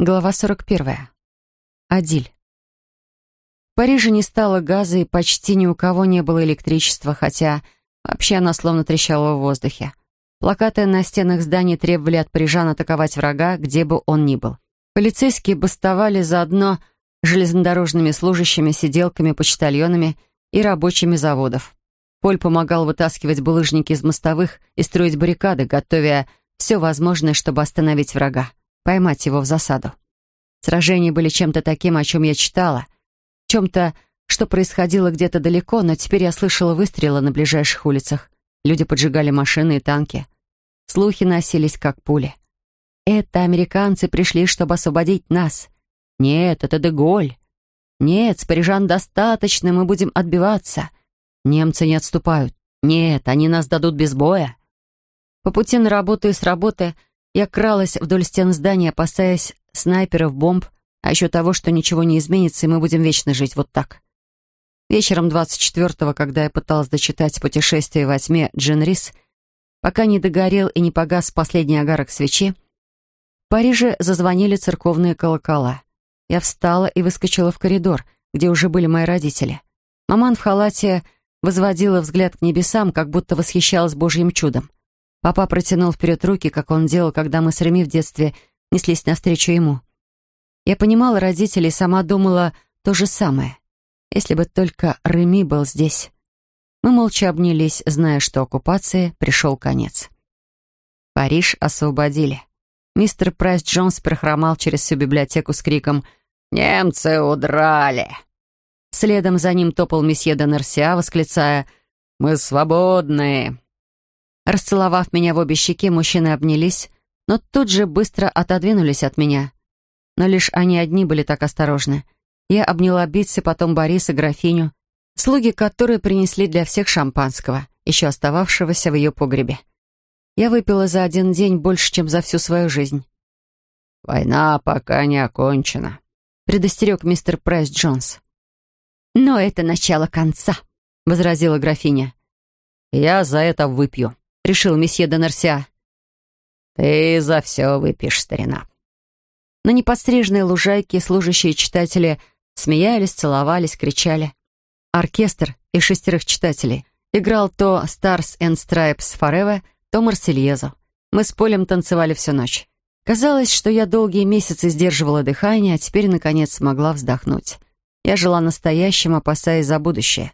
Глава 41. Адиль. В Париже не стало газа, и почти ни у кого не было электричества, хотя вообще оно словно трещало в воздухе. Плакаты на стенах зданий требовали от парижан атаковать врага, где бы он ни был. Полицейские бастовали заодно железнодорожными служащими, сиделками, почтальонами и рабочими заводов. Поль помогал вытаскивать булыжники из мостовых и строить баррикады, готовя все возможное, чтобы остановить врага поймать его в засаду. Сражения были чем-то таким, о чем я читала, чем-то, что происходило где-то далеко, но теперь я слышала выстрелы на ближайших улицах. Люди поджигали машины и танки. Слухи носились, как пули. Это американцы пришли, чтобы освободить нас. Нет, это Деголь. Нет, с парижан достаточно, мы будем отбиваться. Немцы не отступают. Нет, они нас дадут без боя. По пути на работу и с работы — я кралась вдоль стен здания, опасаясь снайперов, бомб, а еще того, что ничего не изменится, и мы будем вечно жить вот так. Вечером 24-го, когда я пыталась дочитать «Путешествие во тьме» Джин Рис, пока не догорел и не погас последний огарок свечи, в Париже зазвонили церковные колокола. Я встала и выскочила в коридор, где уже были мои родители. Маман в халате возводила взгляд к небесам, как будто восхищалась Божьим чудом. Папа протянул вперед руки, как он делал, когда мы с Реми в детстве неслись навстречу ему. Я понимала родителей, сама думала то же самое. Если бы только Реми был здесь. Мы молча обнялись, зная, что оккупации пришел конец. Париж освободили. Мистер Прайс Джонс прохромал через всю библиотеку с криком «Немцы удрали!». Следом за ним топал месье де восклицая «Мы свободны!». Расцеловав меня в обе щеки, мужчины обнялись, но тут же быстро отодвинулись от меня. Но лишь они одни были так осторожны. Я обняла Битси, потом Бориса, графиню, слуги которые принесли для всех шампанского, еще остававшегося в ее погребе. Я выпила за один день больше, чем за всю свою жизнь. «Война пока не окончена», — предостерег мистер Прайс Джонс. «Но это начало конца», — возразила графиня. «Я за это выпью», решил месье Донарся. «Ты за все выпьешь, старина». На неподстриженной лужайке служащие читатели смеялись, целовались, кричали. Оркестр из шестерых читателей играл то «Stars and Stripes Forever», то «Марсельезу». Мы с Полем танцевали всю ночь. Казалось, что я долгие месяцы сдерживала дыхание, а теперь, наконец, смогла вздохнуть. Я жила настоящим, опасаясь за будущее.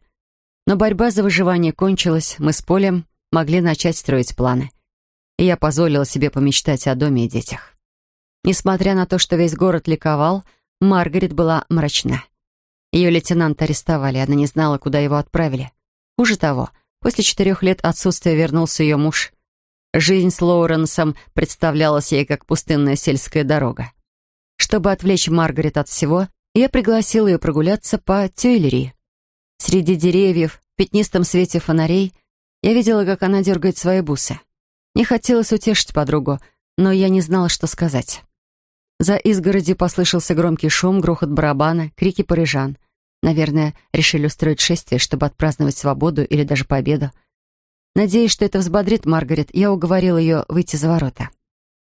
Но борьба за выживание кончилась, мы с Полем могли начать строить планы. И я позволила себе помечтать о доме и детях. Несмотря на то, что весь город ликовал, Маргарет была мрачна. Ее лейтенант арестовали, она не знала, куда его отправили. Хуже того, после четырех лет отсутствия вернулся ее муж. Жизнь с Лоуренсом представлялась ей как пустынная сельская дорога. Чтобы отвлечь Маргарет от всего, я пригласила ее прогуляться по Тюйлери. Среди деревьев, в пятнистом свете фонарей — я видела, как она дергает свои бусы. Не хотелось утешить подругу, но я не знала, что сказать. За изгородью послышался громкий шум, грохот барабана, крики парижан. Наверное, решили устроить шествие, чтобы отпраздновать свободу или даже победу. Надеясь, что это взбодрит Маргарет, я уговорила ее выйти за ворота.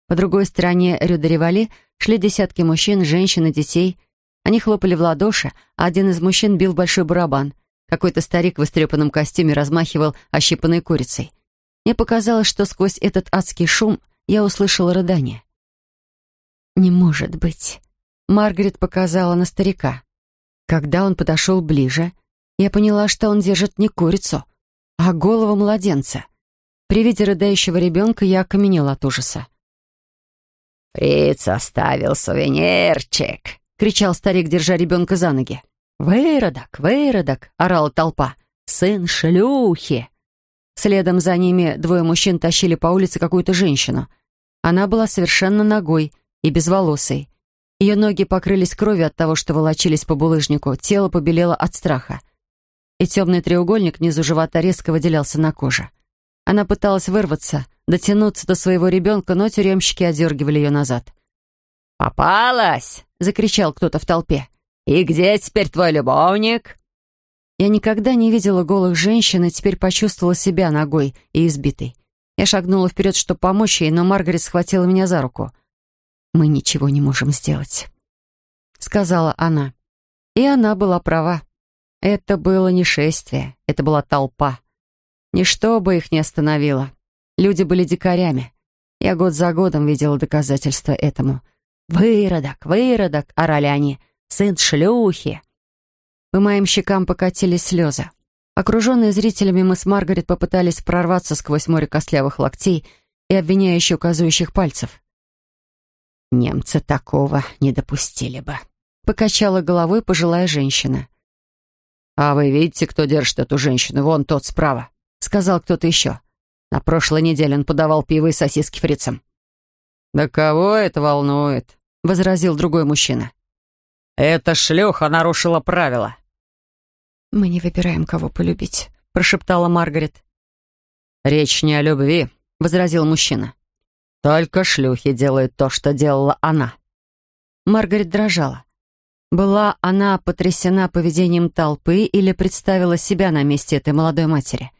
По другой стороне Рю-де-Ревали шли десятки мужчин, женщин и детей. Они хлопали в ладоши, а один из мужчин бил большой барабан — какой-то старик в истрепанном костюме размахивал ощипанной курицей. Мне показалось, что сквозь этот адский шум я услышала рыдание. «Не может быть!» Маргарет показала на старика. Когда он подошел ближе, я поняла, что он держит не курицу, а голову младенца. При виде рыдающего ребенка я окаменела от ужаса. «Фриц оставил сувенирчик!» — кричал старик, держа ребенка за ноги. «Выродок, выродок!» — орала толпа. «Сын шлюхи!» Следом за ними двое мужчин тащили по улице какую-то женщину. Она была совершенно ногой и безволосой. Ее ноги покрылись кровью от того, что волочились по булыжнику, тело побелело от страха. И темный треугольник внизу живота резко выделялся на коже. Она пыталась вырваться, дотянуться до своего ребенка, но тюремщики одергивали ее назад. «Попалась!» — закричал кто-то в толпе. «И где теперь твой любовник?» Я никогда не видела голых женщин и теперь почувствовала себя ногой и избитой. Я шагнула вперед, чтобы помочь ей, но Маргарет схватила меня за руку. мы ничего не можем сделать», — сказала она. И она была права. Это было не шествие, это была толпа. Ничто бы их не остановило. Люди были дикарями. Я год за годом видела доказательства этому. «Выродок, выродок!» — орали они. «Сын шлюхи!» По моим щекам покатились слезы. Окруженные зрителями, мы с Маргарет попытались прорваться сквозь море костлявых локтей и обвиняющих указывающих пальцев. «Немцы такого не допустили бы», — покачала головой пожилая женщина. «А вы видите, кто держит эту женщину? Вон тот справа», — сказал кто-то еще. На прошлой неделе он подавал пиво и сосиски фрицам. «Да кого это волнует?» — возразил другой мужчина. «Эта шлюха нарушила правила». «Мы не выбираем, кого полюбить», — прошептала Маргарет. «Речь не о любви», — возразил мужчина. «Только шлюхи делают то, что делала она». Маргарет дрожала. Была она потрясена поведением толпы или представила себя на месте этой молодой матери?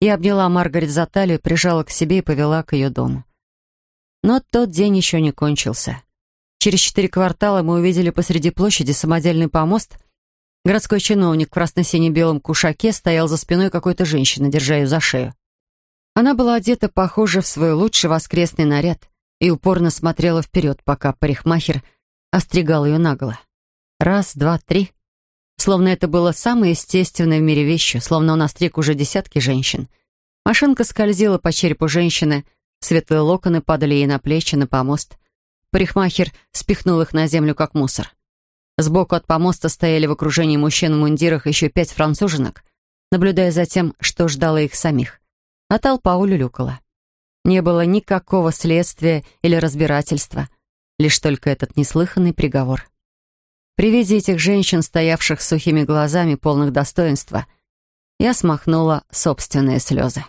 Я обняла Маргарет за талию, прижала к себе и повела к ее дому. Но тот день еще не кончился. Через четыре квартала мы увидели посреди площади самодельный помост. Городской чиновник в красно-сине-белом кушаке стоял за спиной какой-то женщины, держа ее за шею. Она была одета, похоже, в свой лучший воскресный наряд и упорно смотрела вперед, пока парикмахер остригал ее наголо. Раз, два, три. Словно это было самое естественное в мире вещью, словно он остриг уже десятки женщин. Машинка скользила по черепу женщины, светлые локоны падали ей на плечи, на помост. Парикмахер спихнул их на землю, как мусор. Сбоку от помоста стояли в окружении мужчин в мундирах еще пять француженок, наблюдая за тем, что ждало их самих. А толпа улюлюкала. Не было никакого следствия или разбирательства, лишь только этот неслыханный приговор. При виде этих женщин, стоявших сухими глазами, полных достоинства, я смахнула собственные слезы.